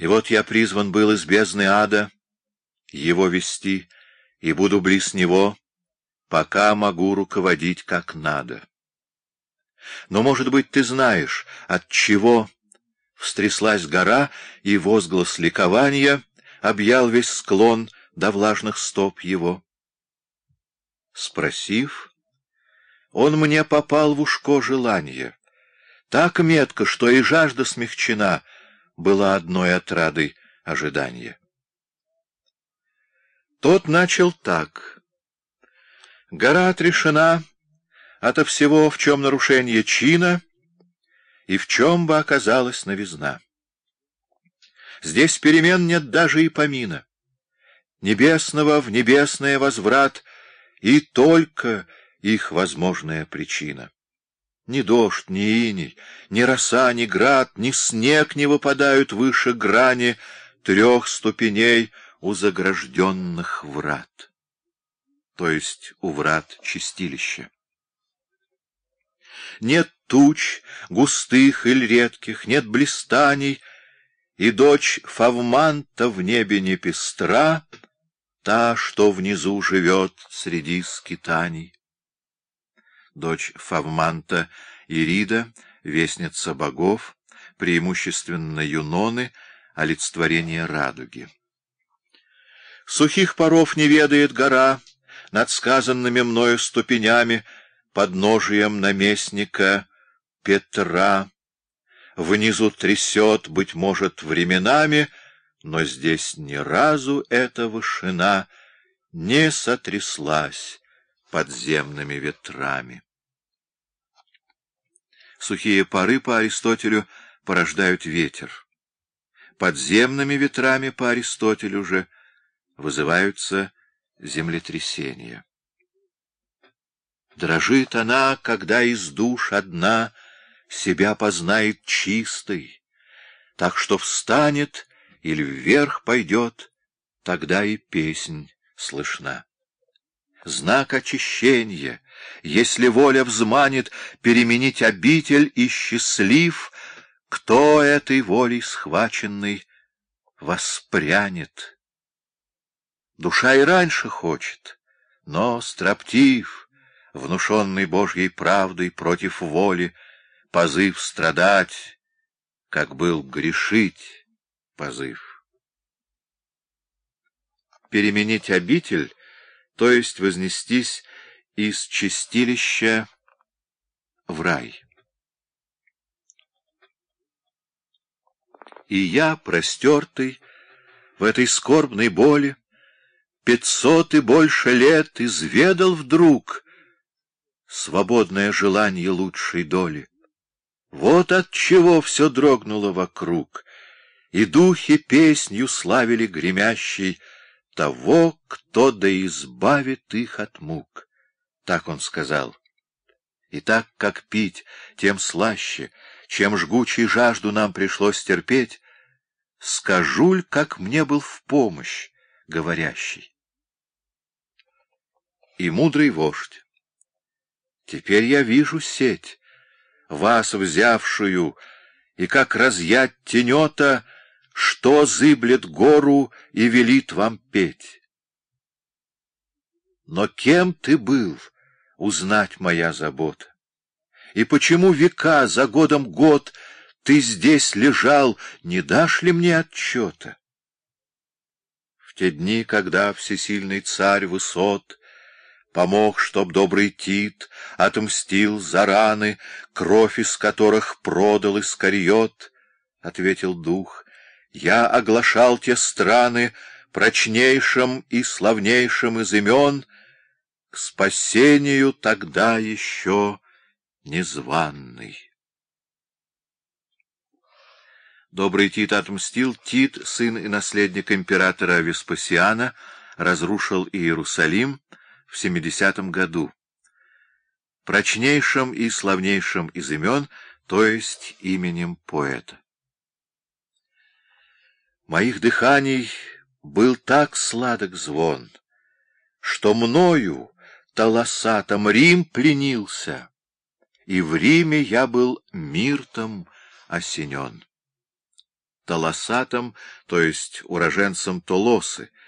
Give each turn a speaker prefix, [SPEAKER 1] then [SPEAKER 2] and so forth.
[SPEAKER 1] И вот я призван был из бездны ада его вести, и буду близ него, пока могу руководить как надо. Но, может быть, ты знаешь, от чего встряслась гора, и возглас ликования объял весь склон до влажных стоп его. Спросив, он мне попал в ушко желание, так метко, что и жажда смягчена была одной отрадой ожидания. Тот начал так. Гора отрешена ото всего, в чем нарушение чина, и в чем бы оказалась новизна. Здесь перемен нет даже и помина. Небесного в небесное возврат, и только их возможная причина. Ни дождь, ни иней, ни роса, ни град, ни снег не выпадают выше грани трех ступеней у загражденных врат, то есть у врат чистилища. Нет туч, густых или редких, нет блистаний, и дочь Фавманта в небе не пестра, та, что внизу живет среди скитаний. Дочь Фавманта Ирида, вестница богов, преимущественно Юноны, олицетворение радуги. Сухих паров не ведает гора, над сказанными мною ступенями, подножием наместника Петра. Внизу трясет, быть может, временами, но здесь ни разу эта вышина не сотряслась подземными ветрами. Сухие пары по Аристотелю порождают ветер. Подземными ветрами по Аристотелю же вызываются землетрясения. Дрожит она, когда из душ одна себя познает чистой, так что встанет или вверх пойдет, тогда и песнь слышна. Знак очищения, если воля взманит переменить обитель и счастлив, кто этой волей схваченный воспрянет. Душа и раньше хочет, но строптив — внушенный Божьей правдой против воли, позыв страдать, как был грешить позыв. Переменить обитель, то есть вознестись из чистилища в рай. И я, простертый, в этой скорбной боли, Пятьсот и больше лет изведал вдруг — свободное желание лучшей доли. Вот от чего все дрогнуло вокруг, и духи песнью славили гремящей того, кто да избавит их от мук. Так он сказал. И так как пить, тем слаще, чем жгучей жажду нам пришлось терпеть, скажуль, как мне был в помощь говорящий. И мудрый вождь Теперь я вижу сеть, вас взявшую, и как разъять тенета, что зыблет гору и велит вам петь. Но кем ты был, узнать моя забота? И почему века за годом год ты здесь лежал, не дашь ли мне отчета? В те дни, когда всесильный царь высот Помог, чтоб добрый Тит отмстил за раны, Кровь из которых продал Искариот, — ответил дух. Я оглашал те страны Прочнейшим и славнейшим из имен, К спасению тогда еще незваный. Добрый Тит отмстил, Тит, сын и наследник императора Веспасиана, разрушил Иерусалим, в 70 году. Прочнейшим и славнейшим из имен, то есть именем поэта. Моих дыханий был так сладок звон, что мною, толосатом, Рим пленился, и в Риме я был миртом осенен. Толосатом, то есть уроженцем Толосы,